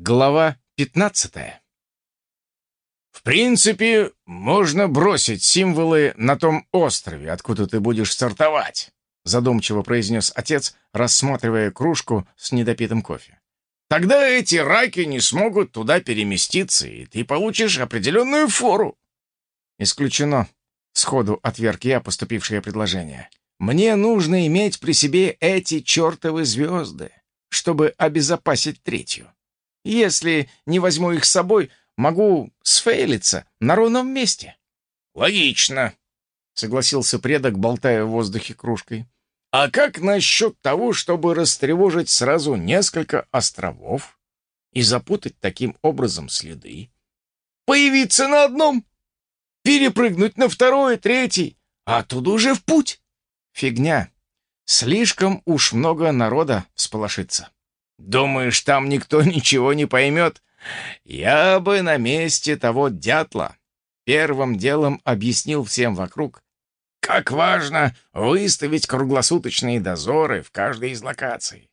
Глава 15 «В принципе, можно бросить символы на том острове, откуда ты будешь стартовать», задумчиво произнес отец, рассматривая кружку с недопитым кофе. «Тогда эти раки не смогут туда переместиться, и ты получишь определенную фору». «Исключено», — сходу отверг я поступившее предложение. «Мне нужно иметь при себе эти чертовы звезды, чтобы обезопасить третью». Если не возьму их с собой, могу сфейлиться на ровном месте». «Логично», — согласился предок, болтая в воздухе кружкой. «А как насчет того, чтобы растревожить сразу несколько островов и запутать таким образом следы? Появиться на одном, перепрыгнуть на второй, третий, а оттуда уже в путь?» «Фигня. Слишком уж много народа всполошится». Думаешь, там никто ничего не поймет? Я бы на месте того дятла первым делом объяснил всем вокруг, как важно выставить круглосуточные дозоры в каждой из локаций.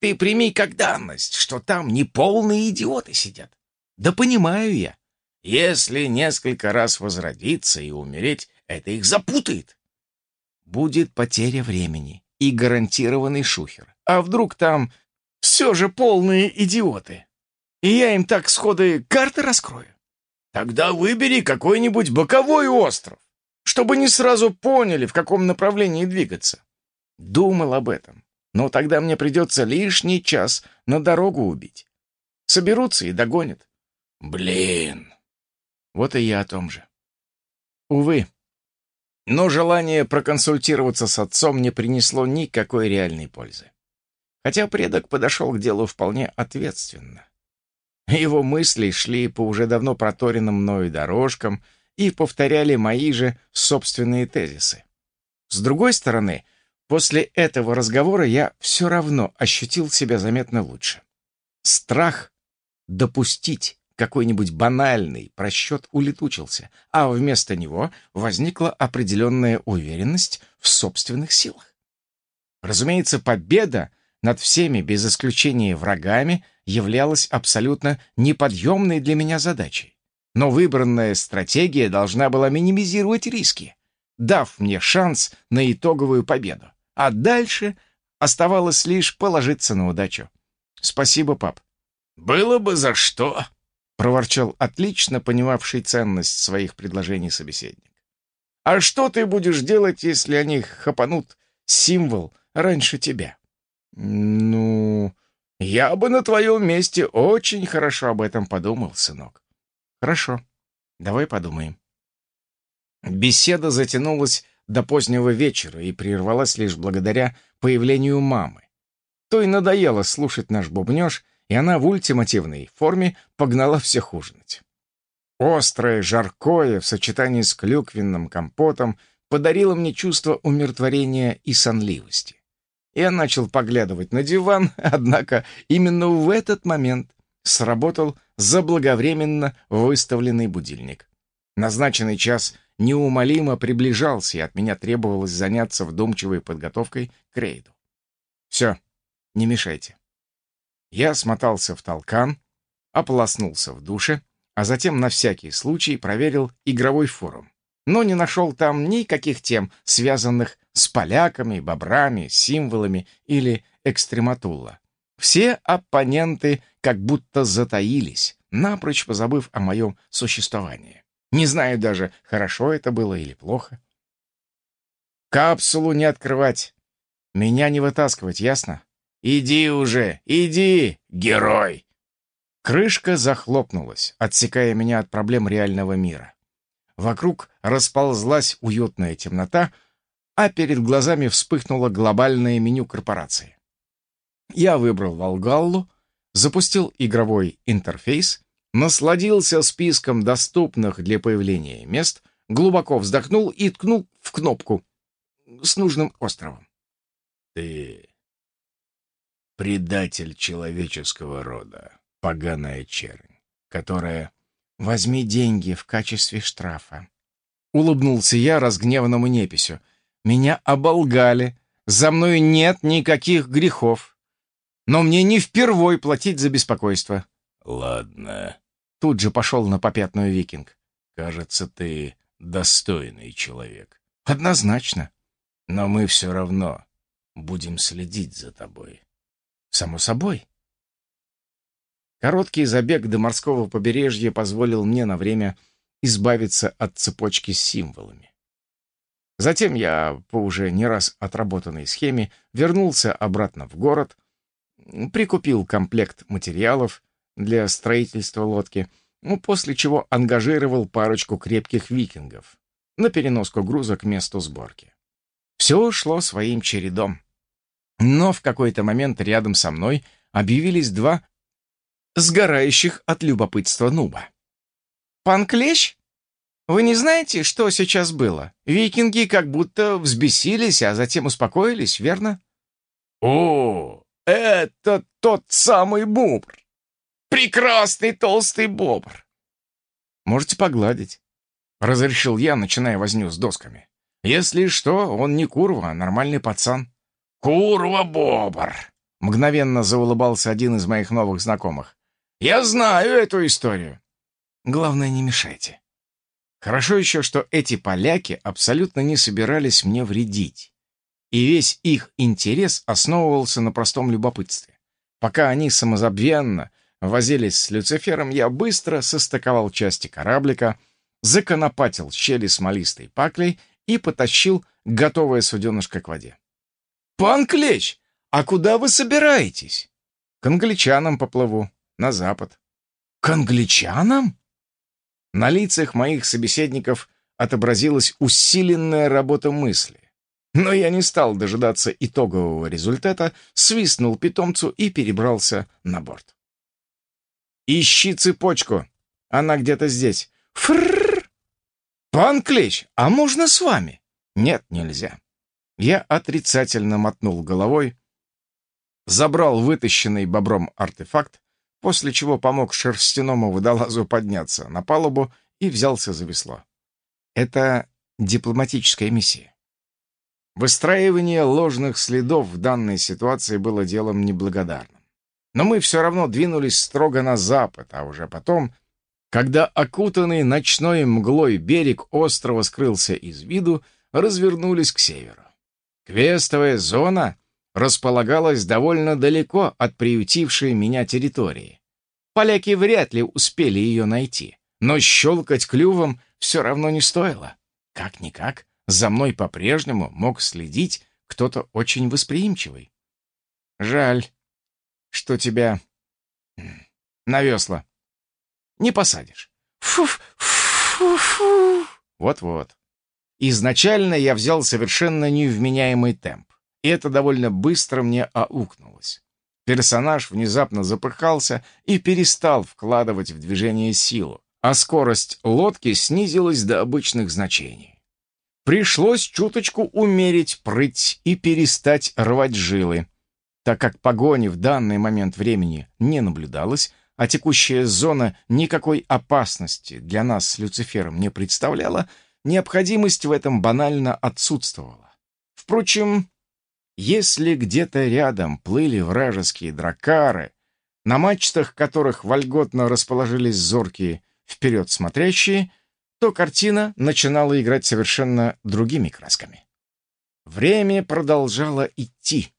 Ты прими как данность, что там не полные идиоты сидят. Да понимаю я. Если несколько раз возродиться и умереть, это их запутает. Будет потеря времени и гарантированный шухер. А вдруг там все же полные идиоты. И я им так сходы карты раскрою. Тогда выбери какой-нибудь боковой остров, чтобы не сразу поняли, в каком направлении двигаться. Думал об этом, но тогда мне придется лишний час на дорогу убить. Соберутся и догонят. Блин. Вот и я о том же. Увы. Но желание проконсультироваться с отцом не принесло никакой реальной пользы хотя предок подошел к делу вполне ответственно. Его мысли шли по уже давно проторенным мною дорожкам и повторяли мои же собственные тезисы. С другой стороны, после этого разговора я все равно ощутил себя заметно лучше. Страх допустить какой-нибудь банальный просчет улетучился, а вместо него возникла определенная уверенность в собственных силах. Разумеется, победа над всеми, без исключения врагами, являлась абсолютно неподъемной для меня задачей. Но выбранная стратегия должна была минимизировать риски, дав мне шанс на итоговую победу. А дальше оставалось лишь положиться на удачу. Спасибо, пап. «Было бы за что!» — проворчал отлично понимавший ценность своих предложений собеседник. «А что ты будешь делать, если они хапанут символ раньше тебя?» «Ну, я бы на твоем месте очень хорошо об этом подумал, сынок». «Хорошо, давай подумаем». Беседа затянулась до позднего вечера и прервалась лишь благодаря появлению мамы. То и надоело слушать наш бубнеж, и она в ультимативной форме погнала всех ужинать. Острое, жаркое в сочетании с клюквенным компотом подарило мне чувство умиротворения и сонливости. Я начал поглядывать на диван, однако именно в этот момент сработал заблаговременно выставленный будильник. Назначенный час неумолимо приближался, и от меня требовалось заняться вдумчивой подготовкой к рейду. Все, не мешайте. Я смотался в толкан, ополоснулся в душе, а затем на всякий случай проверил игровой форум но не нашел там никаких тем, связанных с поляками, бобрами, символами или экстрематулла. Все оппоненты как будто затаились, напрочь позабыв о моем существовании. Не знаю даже, хорошо это было или плохо. Капсулу не открывать. Меня не вытаскивать, ясно? Иди уже, иди, герой! Крышка захлопнулась, отсекая меня от проблем реального мира. Вокруг расползлась уютная темнота, а перед глазами вспыхнуло глобальное меню корпорации. Я выбрал Волгаллу, запустил игровой интерфейс, насладился списком доступных для появления мест, глубоко вздохнул и ткнул в кнопку с нужным островом. «Ты предатель человеческого рода, поганая чернь, которая «Возьми деньги в качестве штрафа». Улыбнулся я разгневанному неписью. «Меня оболгали. За мной нет никаких грехов. Но мне не впервой платить за беспокойство. Ладно. Тут же пошел на попятную викинг. Кажется, ты достойный человек. Однозначно. Но мы все равно будем следить за тобой. Само собой. Короткий забег до морского побережья позволил мне на время избавиться от цепочки с символами. Затем я, по уже не раз отработанной схеме, вернулся обратно в город, прикупил комплект материалов для строительства лодки, ну, после чего ангажировал парочку крепких викингов на переноску груза к месту сборки. Все шло своим чередом. Но в какой-то момент рядом со мной объявились два сгорающих от любопытства нуба. «Пан Клещ? Вы не знаете, что сейчас было? Викинги как будто взбесились, а затем успокоились, верно?» «О, это тот самый бобр! Прекрасный толстый бобр!» «Можете погладить», — разрешил я, начиная возню с досками. «Если что, он не курва, а нормальный пацан». «Курва-бобр!» — мгновенно заулыбался один из моих новых знакомых. «Я знаю эту историю». «Главное, не мешайте». Хорошо еще, что эти поляки абсолютно не собирались мне вредить. И весь их интерес основывался на простом любопытстве. Пока они самозабвенно возились с Люцифером, я быстро состыковал части кораблика, законопатил щели смолистой паклей и потащил готовое суденышко к воде. «Пан Клещ, а куда вы собираетесь?» «К англичанам поплыву, на запад». «К англичанам?» На лицах моих собеседников отобразилась усиленная работа мысли. Но я не стал дожидаться итогового результата, свистнул питомцу и перебрался на борт. «Ищи цепочку. Она где-то здесь». «Фрррр! Пан Клещ, а можно с вами?» «Нет, нельзя. Я отрицательно мотнул головой, забрал вытащенный бобром артефакт, после чего помог шерстяному водолазу подняться на палубу и взялся за весло. Это дипломатическая миссия. Выстраивание ложных следов в данной ситуации было делом неблагодарным. Но мы все равно двинулись строго на запад, а уже потом, когда окутанный ночной мглой берег острова скрылся из виду, развернулись к северу. Квестовая зона располагалась довольно далеко от приютившей меня территории. Поляки вряд ли успели ее найти, но щелкать клювом все равно не стоило. Как-никак, за мной по-прежнему мог следить кто-то очень восприимчивый. Жаль, что тебя на весла не посадишь. Фу-фу-фу. Вот-вот. Изначально я взял совершенно невменяемый темп, и это довольно быстро мне аукнулось. Персонаж внезапно запыхался и перестал вкладывать в движение силу, а скорость лодки снизилась до обычных значений. Пришлось чуточку умерить прыть и перестать рвать жилы. Так как погони в данный момент времени не наблюдалось, а текущая зона никакой опасности для нас с Люцифером не представляла, необходимость в этом банально отсутствовала. Впрочем, если где-то рядом плыли вражеские дракары, на мачтах которых вольготно расположились зоркие вперед смотрящие, то картина начинала играть совершенно другими красками. Время продолжало идти.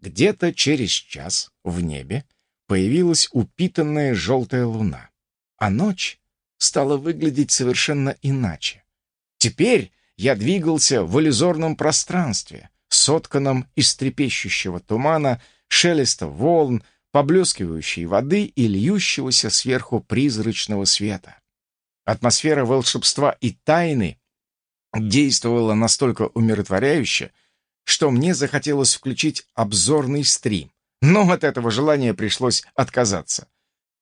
Где-то через час в небе появилась упитанная желтая луна, а ночь стала выглядеть совершенно иначе. Теперь я двигался в иллюзорном пространстве, сотканном из трепещущего тумана, шелеста волн, поблескивающей воды и льющегося сверху призрачного света. Атмосфера волшебства и тайны действовала настолько умиротворяюще, что мне захотелось включить обзорный стрим, но от этого желания пришлось отказаться.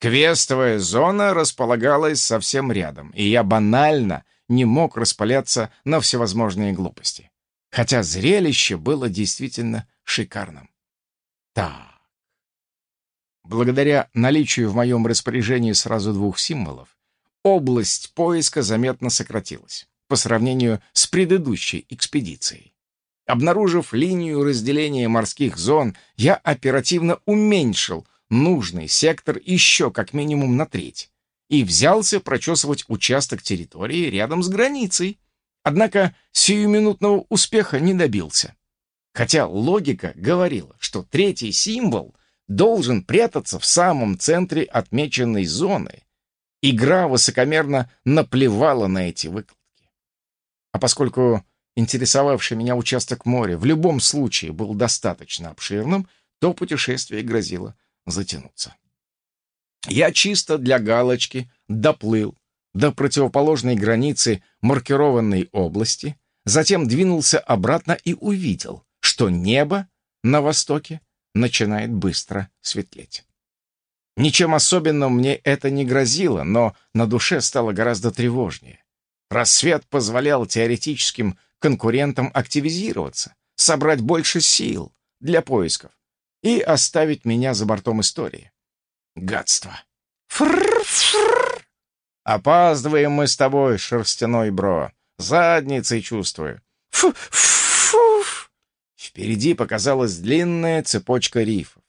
Квестовая зона располагалась совсем рядом, и я банально не мог распаляться на всевозможные глупости. Хотя зрелище было действительно шикарным. Так. Благодаря наличию в моем распоряжении сразу двух символов, область поиска заметно сократилась по сравнению с предыдущей экспедицией. Обнаружив линию разделения морских зон, я оперативно уменьшил нужный сектор еще как минимум на треть и взялся прочесывать участок территории рядом с границей. Однако сиюминутного успеха не добился. Хотя логика говорила, что третий символ должен прятаться в самом центре отмеченной зоны. Игра высокомерно наплевала на эти выкладки. А поскольку интересовавший меня участок моря в любом случае был достаточно обширным, то путешествие грозило затянуться. Я чисто для галочки доплыл до противоположной границы маркированной области, затем двинулся обратно и увидел, что небо на востоке начинает быстро светлеть. Ничем особенным мне это не грозило, но на душе стало гораздо тревожнее. Рассвет позволял теоретическим конкурентам активизироваться, собрать больше сил для поисков и оставить меня за бортом истории. Гадство. Фрррр, Опаздываем мы с тобой, шерстяной бро. Задницей чувствую. Фу, фу. Впереди показалась длинная цепочка рифов.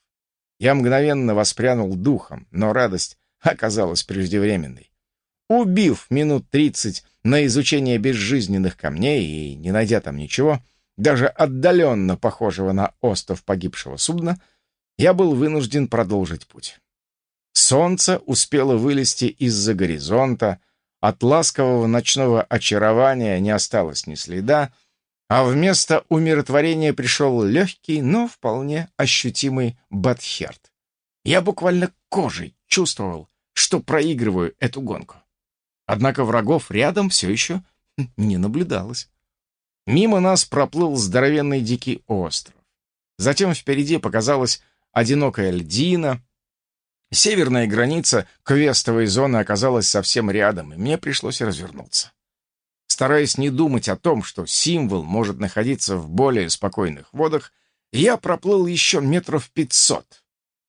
Я мгновенно воспрянул духом, но радость оказалась преждевременной. Убив минут тридцать на изучение безжизненных камней и не найдя там ничего, даже отдаленно похожего на остров погибшего судна, я был вынужден продолжить путь. Солнце успело вылезти из-за горизонта, от ласкового ночного очарования не осталось ни следа, а вместо умиротворения пришел легкий, но вполне ощутимый Батхерт. Я буквально кожей чувствовал, что проигрываю эту гонку. Однако врагов рядом все еще не наблюдалось. Мимо нас проплыл здоровенный дикий остров. Затем впереди показалась одинокая льдина, Северная граница квестовой зоны оказалась совсем рядом, и мне пришлось развернуться. Стараясь не думать о том, что символ может находиться в более спокойных водах, я проплыл еще метров пятьсот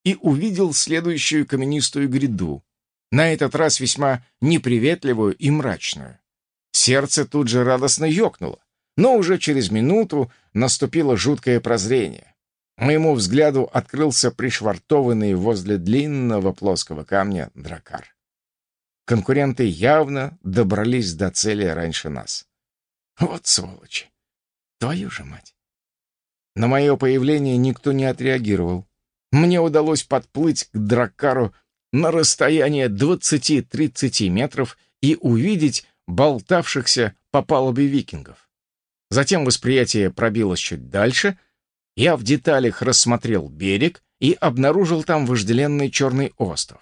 и увидел следующую каменистую гряду, на этот раз весьма неприветливую и мрачную. Сердце тут же радостно ёкнуло, но уже через минуту наступило жуткое прозрение. Моему взгляду открылся пришвартованный возле длинного плоского камня дракар. Конкуренты явно добрались до цели раньше нас. Вот сволочи! Твою же мать! На мое появление никто не отреагировал. Мне удалось подплыть к дракару на расстояние 20-30 метров и увидеть болтавшихся по палубе викингов. Затем восприятие пробилось чуть дальше — я в деталях рассмотрел берег и обнаружил там вожделенный черный остров.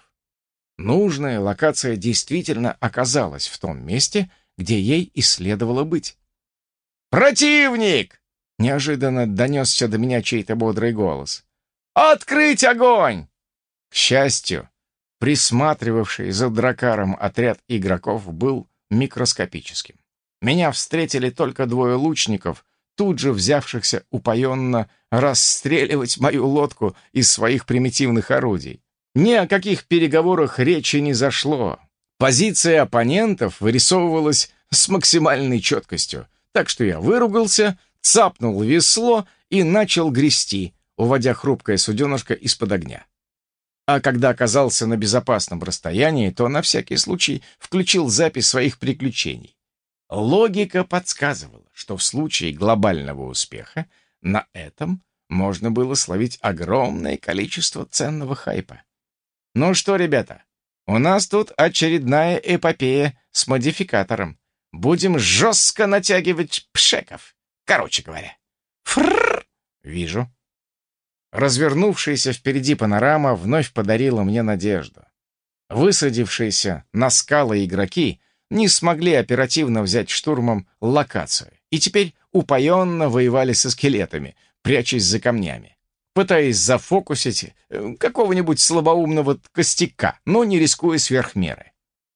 Нужная локация действительно оказалась в том месте, где ей и следовало быть. «Противник!» — неожиданно донесся до меня чей-то бодрый голос. «Открыть огонь!» К счастью, присматривавший за дракаром отряд игроков был микроскопическим. Меня встретили только двое лучников, тут же взявшихся упоенно расстреливать мою лодку из своих примитивных орудий. Ни о каких переговорах речи не зашло. Позиция оппонентов вырисовывалась с максимальной четкостью, так что я выругался, цапнул весло и начал грести, уводя хрупкое суденышко из-под огня. А когда оказался на безопасном расстоянии, то на всякий случай включил запись своих приключений. Логика подсказывала, что в случае глобального успеха на этом можно было словить огромное количество ценного хайпа. Ну что, ребята, у нас тут очередная эпопея с модификатором. Будем жестко натягивать пшеков. Короче говоря. Фрррр! Вижу. Развернувшаяся впереди панорама вновь подарила мне надежду. Высадившиеся на скалы игроки не смогли оперативно взять штурмом локацию и теперь упоенно воевали со скелетами, прячась за камнями, пытаясь зафокусить э, какого-нибудь слабоумного костяка, но не рискуя сверх меры.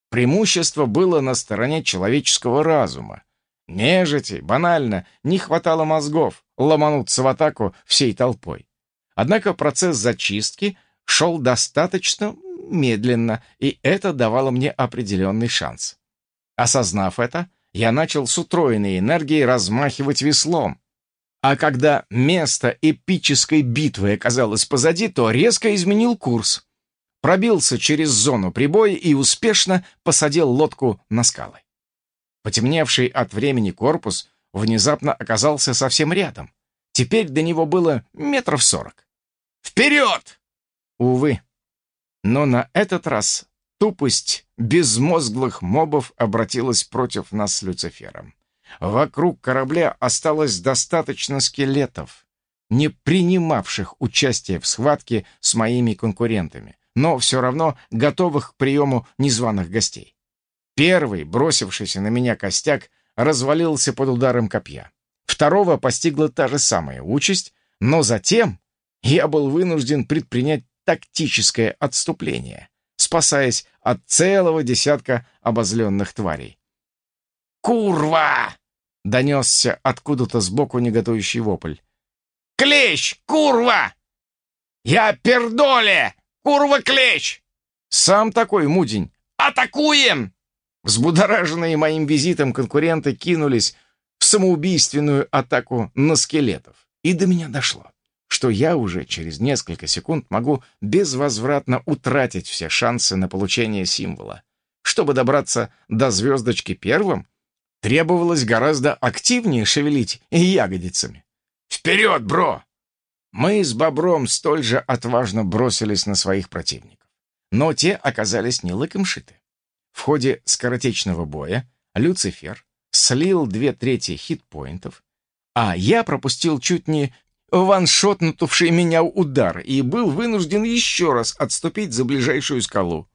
Преимущество было на стороне человеческого разума. Нежити, банально, не хватало мозгов ломануться в атаку всей толпой. Однако процесс зачистки шел достаточно медленно, и это давало мне определенный шанс. Осознав это, я начал с утроенной энергией размахивать веслом. А когда место эпической битвы оказалось позади, то резко изменил курс. пробился через зону прибоя и успешно посадил лодку на скалы. Потемневший от времени корпус внезапно оказался совсем рядом. Теперь до него было метров сорок. «Вперед!» Увы. Но на этот раз тупость безмозглых мобов обратилась против нас с Люцифером. Вокруг корабля осталось достаточно скелетов, не принимавших участие в схватке с моими конкурентами, но все равно готовых к приему незваных гостей. Первый, бросившийся на меня костяк, развалился под ударом копья. Второго постигла та же самая участь, но затем я был вынужден предпринять тактическое отступление, спасаясь от целого десятка обозленных тварей. «Курва!» — донесся откуда-то сбоку неготующий вопль. «Клещ! Курва! Я пердоле! Курва-клещ!» Сам такой мудень. «Атакуем!» Взбудораженные моим визитом конкуренты кинулись в самоубийственную атаку на скелетов. И до меня дошло, что я уже через несколько секунд могу безвозвратно утратить все шансы на получение символа. Чтобы добраться до звездочки первым, требовалось гораздо активнее шевелить ягодицами. «Вперед, бро!» Мы с Бобром столь же отважно бросились на своих противников. Но те оказались не лыком шиты. В ходе скоротечного боя Люцифер слил две трети хитпоинтов, а я пропустил чуть не ваншотнутовший меня удар и был вынужден еще раз отступить за ближайшую скалу.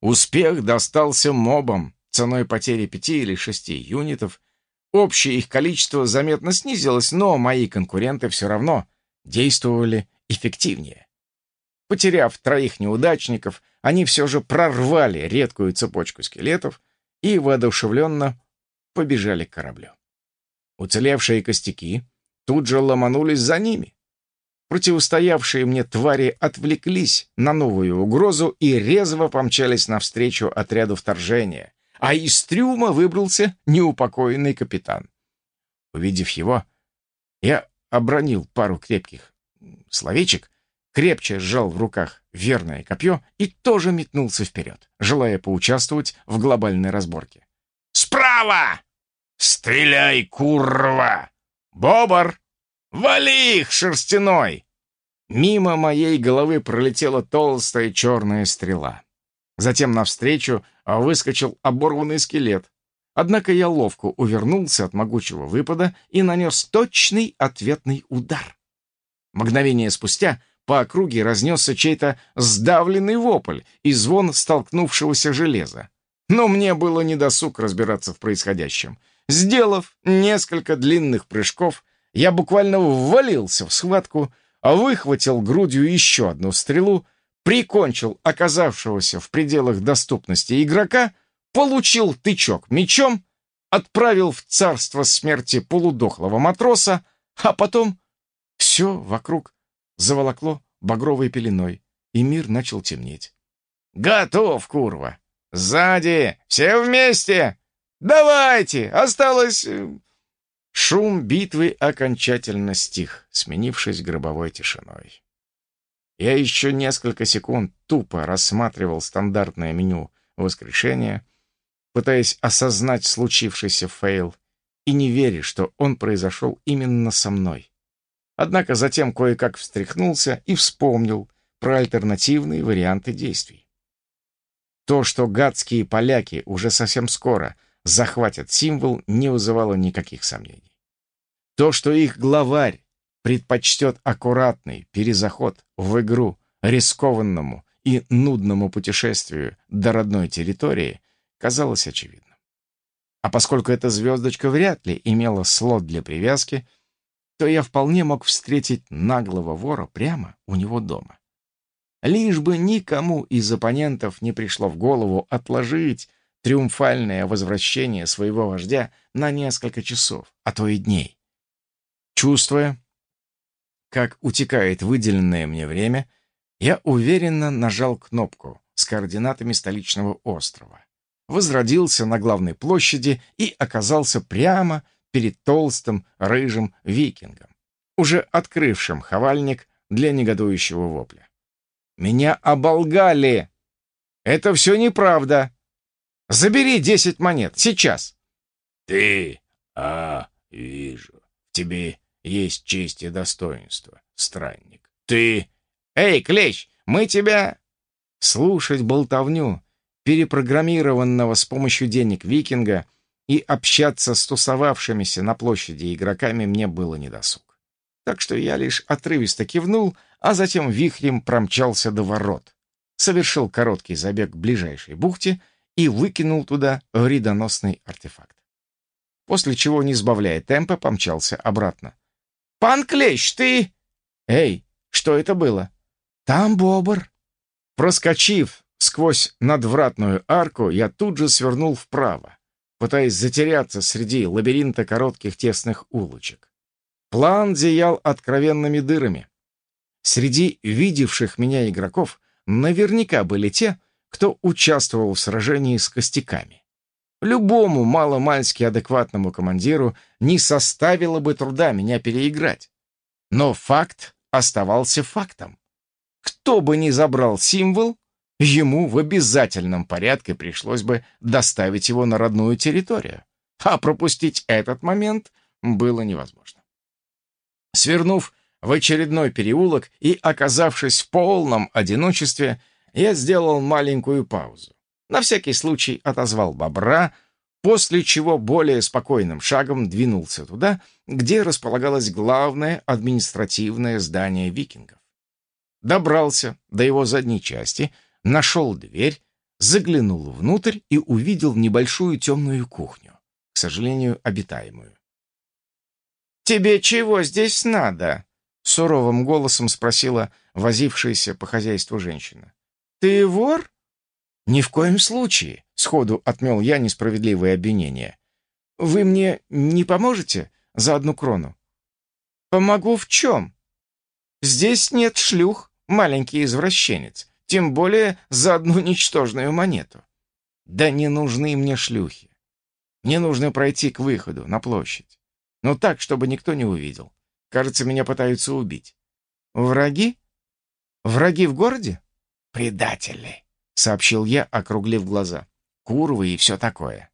Успех достался мобам ценой потери пяти или шести юнитов. Общее их количество заметно снизилось, но мои конкуренты все равно действовали эффективнее. Потеряв троих неудачников, они все же прорвали редкую цепочку скелетов и воодушевленно побежали к кораблю. Уцелевшие костяки тут же ломанулись за ними. Противостоявшие мне твари отвлеклись на новую угрозу и резво помчались навстречу отряду вторжения, а из трюма выбрался неупокоенный капитан. Увидев его, я обронил пару крепких словечек крепче сжал в руках верное копье и тоже метнулся вперед, желая поучаствовать в глобальной разборке. «Справа! Стреляй, курва! Бобр! Вали их, шерстяной!» Мимо моей головы пролетела толстая черная стрела. Затем навстречу выскочил оборванный скелет. Однако я ловко увернулся от могучего выпада и нанес точный ответный удар. Мгновение спустя по округе разнесся чей-то сдавленный вопль и звон столкнувшегося железа. Но мне было недосуг разбираться в происходящем. Сделав несколько длинных прыжков, я буквально ввалился в схватку, а выхватил грудью еще одну стрелу, прикончил оказавшегося в пределах доступности игрока, получил тычок мечом, отправил в царство смерти полудохлого матроса, а потом все вокруг заволокло багровой пеленой, и мир начал темнеть. «Готов, курва! Сзади! Все вместе! Давайте! Осталось...» э, Шум битвы окончательно стих, сменившись гробовой тишиной. Я еще несколько секунд тупо рассматривал стандартное меню воскрешения, пытаясь осознать случившийся фейл и не веря, что он произошел именно со мной. Однако затем кое-как встряхнулся и вспомнил про альтернативные варианты действий. То, что гадские поляки уже совсем скоро захватят символ, не вызывало никаких сомнений. То, что их главарь предпочтет аккуратный перезаход в игру рискованному и нудному путешествию до родной территории, казалось очевидным. А поскольку эта звездочка вряд ли имела слот для привязки, то я вполне мог встретить наглого вора прямо у него дома. Лишь бы никому из оппонентов не пришло в голову отложить триумфальное возвращение своего вождя на несколько часов, а то и дней. Чувствуя, как утекает выделенное мне время, я уверенно нажал кнопку с координатами столичного острова, возродился на главной площади и оказался прямо перед толстым, рыжим викингом, уже открывшим хавальник для негодующего вопля. Меня оболгали. Это все неправда. Забери десять монет, сейчас. Ты, а, вижу, в тебе есть честь и достоинство, странник. Ты... Эй, Клещ, мы тебя... Слушать болтовню перепрограммированного с помощью денег викинга и общаться с тусовавшимися на площади игроками мне было недосуг. Так что я лишь отрывисто кивнул, а затем вихрем промчался до ворот, совершил короткий забег к ближайшей бухте и выкинул туда вредоносный артефакт. После чего, не сбавляя темпа, помчался обратно. «Пан Клещ, ты...» «Эй, что это было?» «Там бобр». Проскочив Сквозь надвратную арку я тут же свернул вправо, пытаясь затеряться среди лабиринта коротких тесных улочек. План зиял откровенными дырами. Среди видевших меня игроков наверняка были те, кто участвовал в сражении с костяками. Любому маломальски адекватному командиру не составило бы труда меня переиграть. Но факт оставался фактом. Кто бы ни забрал символ, ему в обязательном порядке пришлось бы доставить его на родную территорию. А пропустить этот момент было невозможно. Свернув в очередной переулок и оказавшись в полном одиночестве, я сделал маленькую паузу. На всякий случай отозвал бобра, после чего более спокойным шагом двинулся туда, где располагалось главное административное здание викингов. Добрался до его задней части — нашел дверь, заглянул внутрь и увидел небольшую темную кухню, к сожалению, обитаемую. «Тебе чего здесь надо?» — суровым голосом спросила возившаяся по хозяйству женщина. «Ты вор?» «Ни в коем случае», — сходу отмел я несправедливое обвинение. «Вы мне не поможете за одну крону?» «Помогу в чем?» «Здесь нет шлюх, маленький извращенец тем более за одну ничтожную монету. Да не нужны мне шлюхи. Мне нужно пройти к выходу, на площадь. Но так, чтобы никто не увидел. Кажется, меня пытаются убить. Враги? Враги в городе? Предатели, сообщил я, округлив глаза. Курвы и все такое.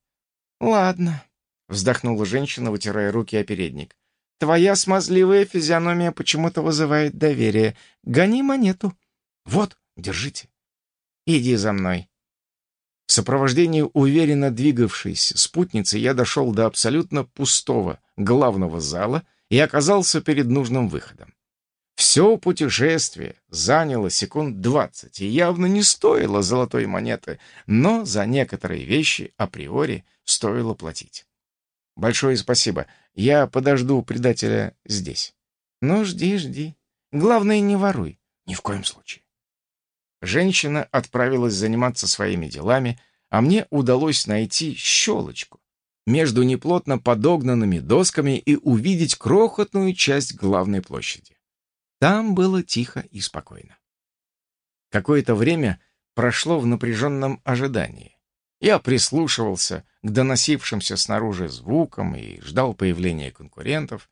Ладно, вздохнула женщина, вытирая руки о передник. Твоя смазливая физиономия почему-то вызывает доверие. Гони монету. Вот, Держите. Иди за мной. В сопровождении уверенно двигавшейся спутницы я дошел до абсолютно пустого главного зала и оказался перед нужным выходом. Все путешествие заняло секунд двадцать и явно не стоило золотой монеты, но за некоторые вещи априори стоило платить. Большое спасибо. Я подожду предателя здесь. Ну, жди, жди. Главное, не воруй. Ни в коем случае. Женщина отправилась заниматься своими делами, а мне удалось найти щелочку между неплотно подогнанными досками и увидеть крохотную часть главной площади. Там было тихо и спокойно. Какое-то время прошло в напряженном ожидании. Я прислушивался к доносившимся снаружи звукам и ждал появления конкурентов.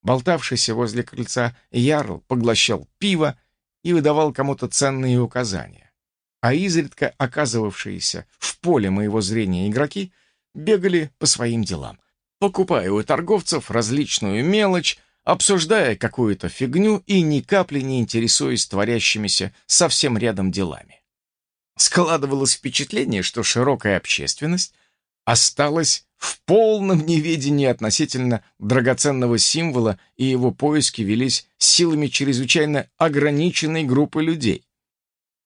Болтавшийся возле крыльца Ярл поглощал пиво, и выдавал кому-то ценные указания. А изредка оказывавшиеся в поле моего зрения игроки бегали по своим делам, покупая у торговцев различную мелочь, обсуждая какую-то фигню и ни капли не интересуясь творящимися совсем рядом делами. Складывалось впечатление, что широкая общественность осталась в полном неведении относительно драгоценного символа, и его поиски велись силами чрезвычайно ограниченной группы людей.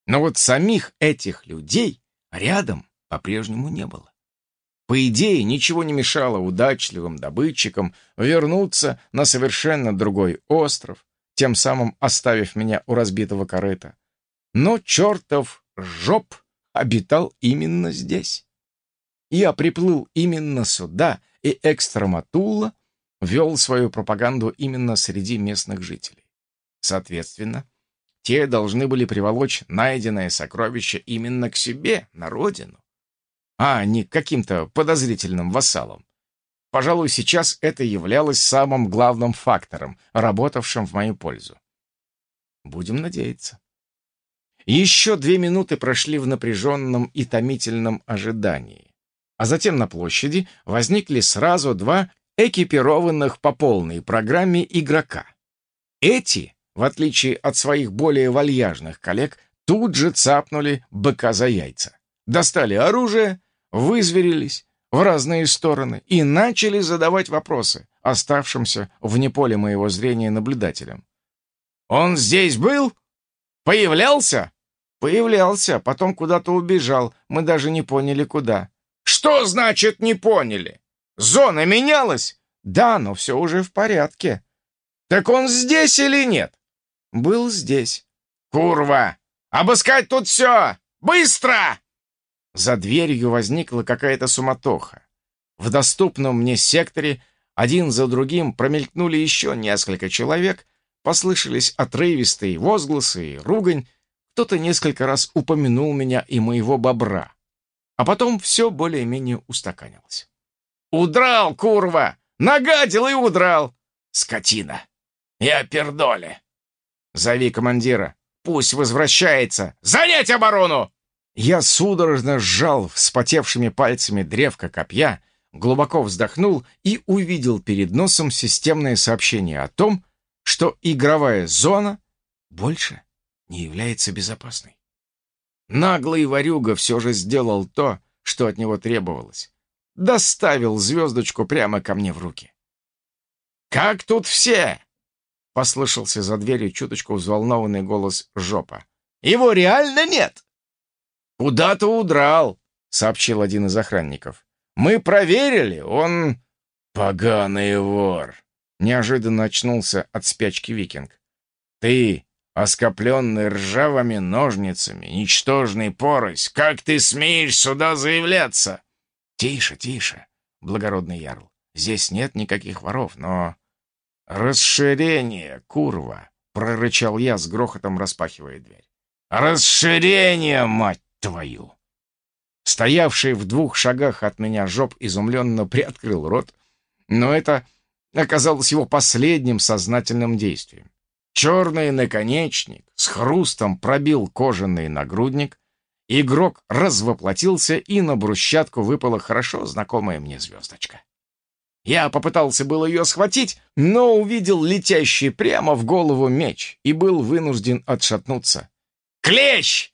Но вот самих этих людей рядом по-прежнему не было. По идее, ничего не мешало удачливым добытчикам вернуться на совершенно другой остров, тем самым оставив меня у разбитого корыта. Но чертов жоп обитал именно здесь. Я приплыл именно сюда, и Экстраматула вел свою пропаганду именно среди местных жителей. Соответственно, те должны были приволочь найденное сокровище именно к себе, на родину, а не каким-то подозрительным вассалам. Пожалуй, сейчас это являлось самым главным фактором, работавшим в мою пользу. Будем надеяться. Еще две минуты прошли в напряженном и томительном ожидании. А затем на площади возникли сразу два экипированных по полной программе игрока. Эти, в отличие от своих более вальяжных коллег, тут же цапнули быка за яйца. Достали оружие, вызверились в разные стороны и начали задавать вопросы оставшимся вне поля моего зрения наблюдателям. «Он здесь был? Появлялся?» «Появлялся, потом куда-то убежал. Мы даже не поняли, куда». «Что значит не поняли? Зона менялась?» «Да, но все уже в порядке». «Так он здесь или нет?» «Был здесь». «Курва! Обыскать тут все! Быстро!» За дверью возникла какая-то суматоха. В доступном мне секторе один за другим промелькнули еще несколько человек, послышались отрывистые возгласы и ругань, кто-то несколько раз упомянул меня и моего бобра. А потом все более-менее устаканилось. «Удрал, курва! Нагадил и удрал! Скотина! Я пердоле! Зови командира! Пусть возвращается! Занять оборону!» Я судорожно сжал вспотевшими пальцами древко копья, глубоко вздохнул и увидел перед носом системное сообщение о том, что игровая зона больше не является безопасной. Наглый ворюга все же сделал то, что от него требовалось. Доставил звездочку прямо ко мне в руки. «Как тут все?» — послышался за дверью чуточку взволнованный голос Жопа. «Его реально нет!» «Куда-то удрал», — сообщил один из охранников. «Мы проверили, он...» «Поганый вор!» — неожиданно очнулся от спячки викинг. «Ты, оскопленный ржавыми ножницами, ничтожный порось, как ты смеешь сюда заявляться?» «Тише, тише, благородный ярл. Здесь нет никаких воров, но...» «Расширение, курва!» — прорычал я с грохотом, распахивая дверь. «Расширение, мать твою!» Стоявший в двух шагах от меня жоп изумленно приоткрыл рот, но это оказалось его последним сознательным действием. Черный наконечник с хрустом пробил кожаный нагрудник, игрок развоплотился, и на брусчатку выпала хорошо знакомая мне звездочка. Я попытался было ее схватить, но увидел летящий прямо в голову меч и был вынужден отшатнуться. «Клещ!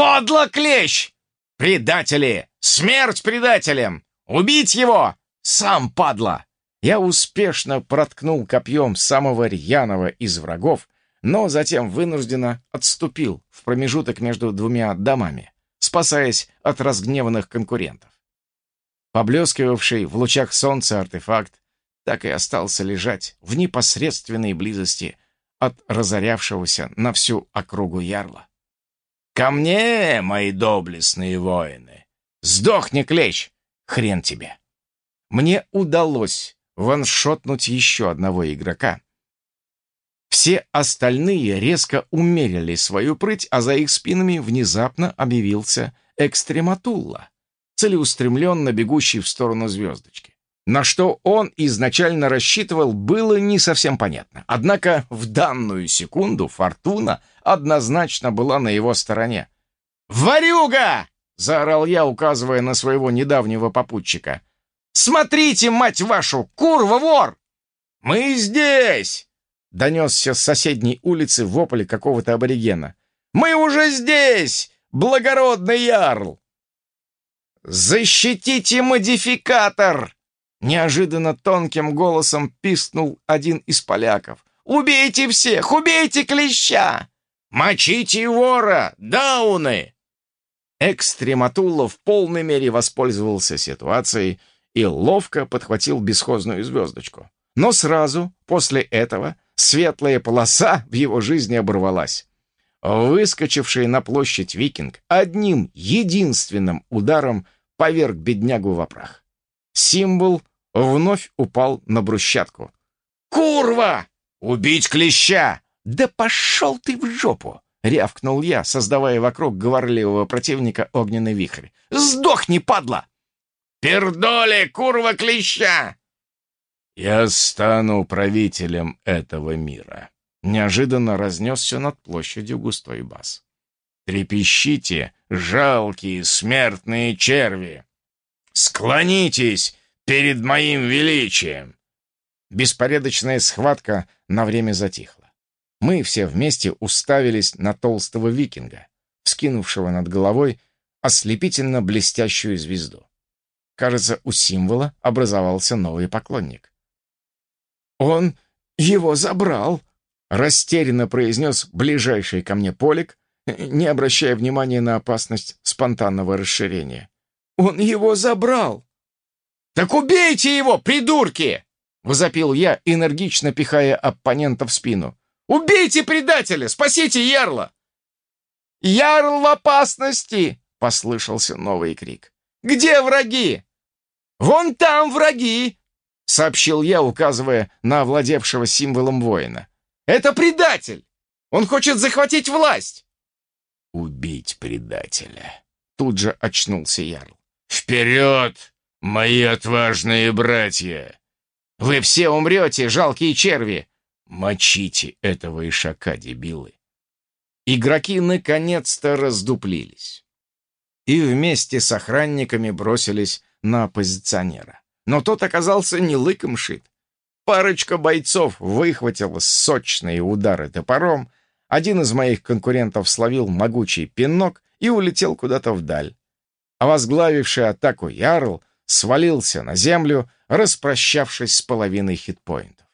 Подло клещ! Предатели! Смерть предателям! Убить его! Сам падла!» Я успешно проткнул копьем самого рьяного из врагов, но затем вынужденно отступил в промежуток между двумя домами, спасаясь от разгневанных конкурентов. Поблескивавший в лучах солнца артефакт так и остался лежать в непосредственной близости от разорявшегося на всю округу ярла. «Ко мне, мои доблестные воины! Сдохни, клещ! Хрен тебе!» Мне удалось ваншотнуть еще одного игрока. Все остальные резко умерили свою прыть, а за их спинами внезапно объявился Экстрематулла, целеустремленно бегущий в сторону звездочки. На что он изначально рассчитывал, было не совсем понятно. Однако в данную секунду Фортуна однозначно была на его стороне. «Варюга!» — заорал я, указывая на своего недавнего попутчика. «Смотрите, мать вашу, курва-вор!» «Мы здесь!» — донесся с соседней улицы вопль какого-то аборигена. «Мы уже здесь, благородный ярл!» «Защитите модификатор!» Неожиданно тонким голосом пискнул один из поляков. «Убейте всех! Убейте клеща! Мочите вора! Дауны!» Экстрематулла в полной мере воспользовался ситуацией и ловко подхватил бесхозную звездочку. Но сразу после этого светлая полоса в его жизни оборвалась. Выскочивший на площадь викинг одним единственным ударом поверг беднягу в прах. Символ вновь упал на брусчатку. «Курва! Убить клеща! Да пошел ты в жопу!» — рявкнул я, создавая вокруг говорливого противника огненный вихрь. «Сдохни, падла!» «Пердоли, курва клеща!» «Я стану правителем этого мира», — неожиданно разнесся над площадью густой бас. Трепещите, жалкие смертные черви! Склонитесь перед моим величием!» Беспорядочная схватка на время затихла. Мы все вместе уставились на толстого викинга, скинувшего над головой ослепительно блестящую звезду. Кажется, у символа образовался новый поклонник. «Он его забрал!» — растерянно произнес ближайший ко мне Полик, не обращая внимания на опасность спонтанного расширения. «Он его забрал!» «Так убейте его, придурки!» — возопил я, энергично пихая оппонента в спину. «Убейте предателя! Спасите Ярла!» «Ярл в опасности!» — послышался новый крик. «Где враги?» «Вон там враги!» — сообщил я, указывая на овладевшего символом воина. «Это предатель! Он хочет захватить власть!» «Убить предателя!» Тут же очнулся Ярл. «Вперед, мои отважные братья!» «Вы все умрете, жалкие черви!» «Мочите этого ишака, дебилы!» Игроки наконец-то раздуплились. И вместе с охранниками бросились на оппозиционера. Но тот оказался не лыком шит. Парочка бойцов выхватила сочные удары топором, один из моих конкурентов словил могучий пинок и улетел куда-то вдаль. А возглавивший атаку Ярл свалился на землю, распрощавшись с половиной хитпоинтов.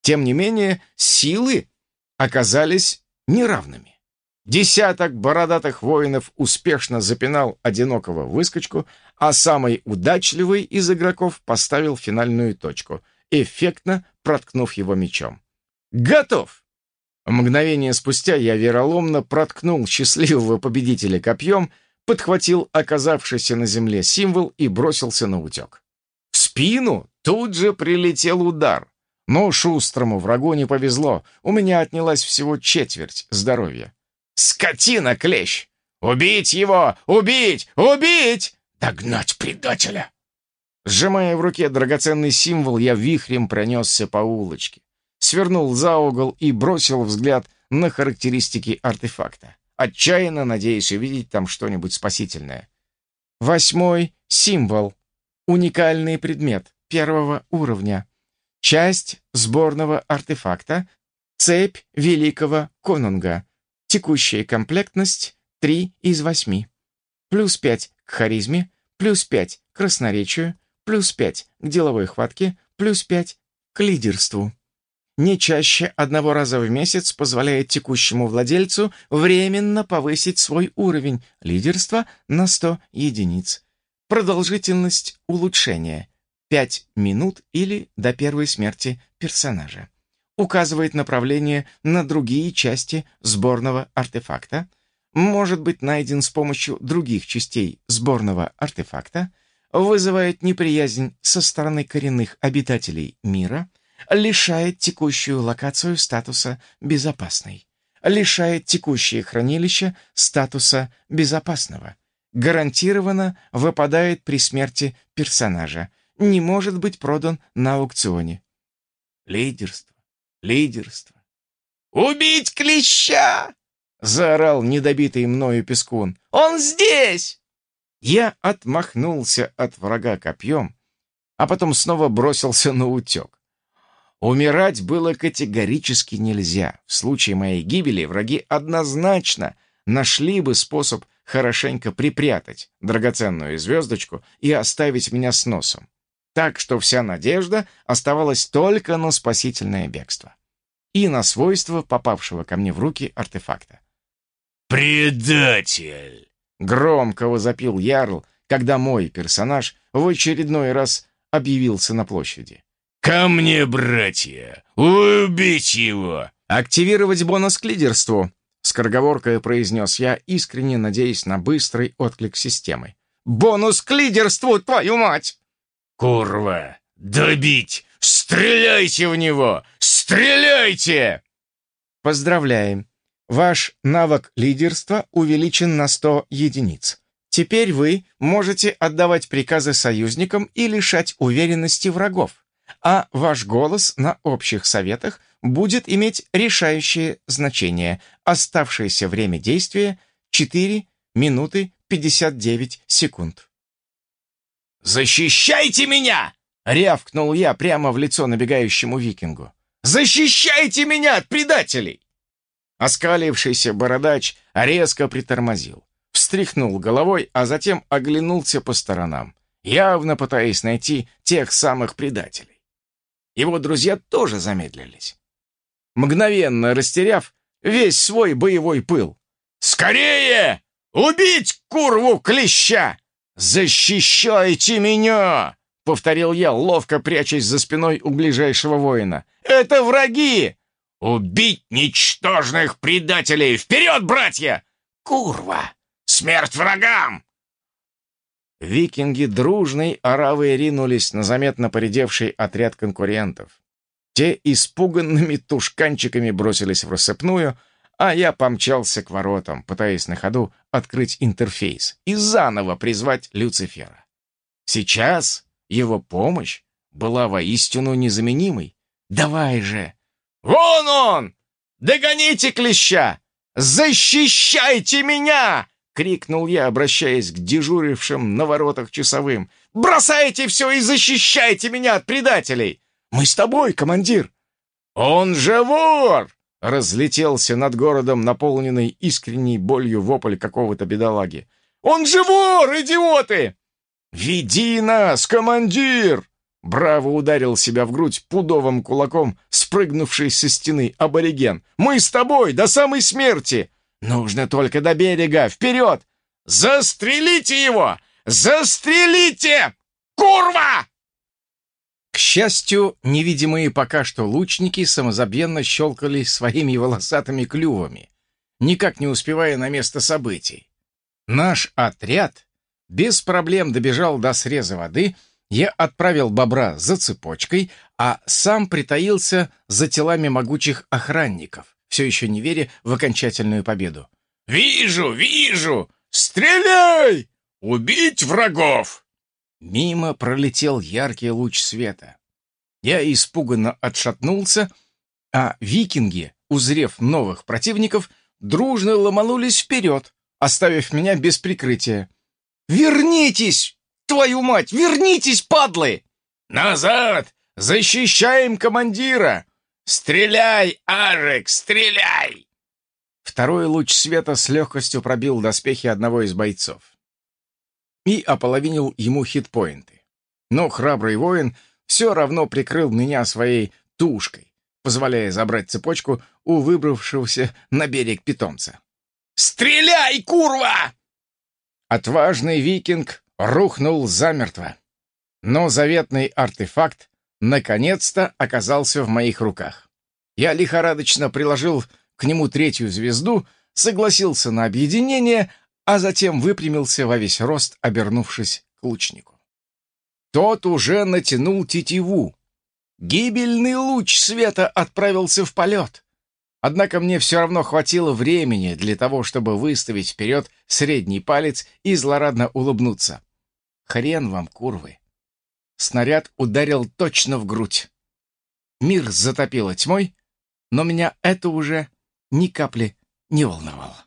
Тем не менее, силы оказались неравными. Десяток бородатых воинов успешно запинал одинокого выскочку, а самый удачливый из игроков поставил финальную точку, эффектно проткнув его мечом. «Готов!» Мгновение спустя я вероломно проткнул счастливого победителя копьем, подхватил оказавшийся на земле символ и бросился на утек. В спину тут же прилетел удар. Но шустрому врагу не повезло, у меня отнялась всего четверть здоровья. «Скотина, клещ! Убить его! Убить! Убить! Догнать предателя!» Сжимая в руке драгоценный символ, я вихрем пронесся по улочке свернул за угол и бросил взгляд на характеристики артефакта, отчаянно надеясь увидеть там что-нибудь спасительное. Восьмой — символ. Уникальный предмет первого уровня. Часть сборного артефакта. Цепь великого конунга. Текущая комплектность — 3 из 8. Плюс 5 к харизме, плюс 5 к красноречию, плюс 5 к деловой хватке, плюс 5 к лидерству не чаще одного раза в месяц позволяет текущему владельцу временно повысить свой уровень лидерства на 100 единиц. Продолжительность улучшения – 5 минут или до первой смерти персонажа. Указывает направление на другие части сборного артефакта, может быть найден с помощью других частей сборного артефакта, вызывает неприязнь со стороны коренных обитателей мира – лишает текущую локацию статуса «безопасной», лишает текущее хранилище статуса «безопасного», гарантированно выпадает при смерти персонажа, не может быть продан на аукционе. Лидерство, лидерство. «Убить клеща!» — заорал недобитый мною пескун. «Он здесь!» Я отмахнулся от врага копьем, а потом снова бросился на утек. Умирать было категорически нельзя. В случае моей гибели враги однозначно нашли бы способ хорошенько припрятать драгоценную звездочку и оставить меня с носом. Так что вся надежда оставалась только на спасительное бегство и на свойства попавшего ко мне в руки артефакта. «Предатель!» — громко возопил Ярл, когда мой персонаж в очередной раз объявился на площади. «Ко мне, братья! Убить его!» «Активировать бонус к лидерству!» — скороговоркой произнес я, искренне надеясь на быстрый отклик системы. «Бонус к лидерству, твою мать!» «Курва! Добить! Стреляйте в него! Стреляйте!» Поздравляем! Ваш навык лидерства увеличен на 100 единиц. Теперь вы можете отдавать приказы союзникам и лишать уверенности врагов а ваш голос на общих советах будет иметь решающее значение. Оставшееся время действия 4 минуты 59 секунд. «Защищайте меня!» — рявкнул я прямо в лицо набегающему викингу. «Защищайте меня от предателей!» Оскалившийся бородач резко притормозил, встряхнул головой, а затем оглянулся по сторонам, явно пытаясь найти тех самых предателей. Его друзья тоже замедлились, мгновенно растеряв весь свой боевой пыл. «Скорее! Убить курву клеща! Защищайте меня!» — повторил я, ловко прячась за спиной у ближайшего воина. «Это враги! Убить ничтожных предателей! Вперед, братья! Курва! Смерть врагам!» Викинги дружной оравой ринулись на заметно поредевший отряд конкурентов. Те испуганными тушканчиками бросились в рассыпную, а я помчался к воротам, пытаясь на ходу открыть интерфейс и заново призвать Люцифера. Сейчас его помощь была воистину незаменимой. «Давай же!» «Вон он! Догоните клеща! Защищайте меня!» — крикнул я, обращаясь к дежурившим на воротах часовым. «Бросайте все и защищайте меня от предателей!» «Мы с тобой, командир!» «Он же вор!» — разлетелся над городом, наполненный искренней болью вопль какого-то бедолаги. «Он же вор, идиоты!» «Веди нас, командир!» Браво ударил себя в грудь пудовым кулаком, спрыгнувший со стены абориген. «Мы с тобой до самой смерти! Нужно только до берега! Вперед! Застрелите его! Застрелите! Курва!» К счастью, невидимые пока что лучники самозабвенно щелкали своими волосатыми клювами, никак не успевая на место событий. Наш отряд без проблем добежал до среза воды, я отправил бобра за цепочкой, а сам притаился за телами могучих охранников, все еще не веря в окончательную победу. «Вижу, вижу! Стреляй! Убить врагов!» Мимо пролетел яркий луч света. Я испуганно отшатнулся, а викинги, узрев новых противников, дружно ломанулись вперед, оставив меня без прикрытия. «Вернитесь! Твою мать! Вернитесь, падлы!» «Назад! Защищаем командира! Стреляй, Арек, стреляй!» Второй луч света с легкостью пробил доспехи одного из бойцов и ополовинил ему хитпоинты. Но храбрый воин все равно прикрыл меня своей тушкой, позволяя забрать цепочку у выбравшегося на берег питомца. «Стреляй, курва!» Отважный викинг рухнул замертво. Но заветный артефакт наконец-то оказался в моих руках. Я лихорадочно приложил к нему третью звезду, согласился на объединение, а затем выпрямился во весь рост, обернувшись к лучнику. Тот уже натянул тетиву. Гибельный луч света отправился в полет. Однако мне все равно хватило времени для того, чтобы выставить вперед средний палец и злорадно улыбнуться. Хрен вам, курвы. Снаряд ударил точно в грудь. Мир затопило тьмой, но меня это уже ни капли не волновало.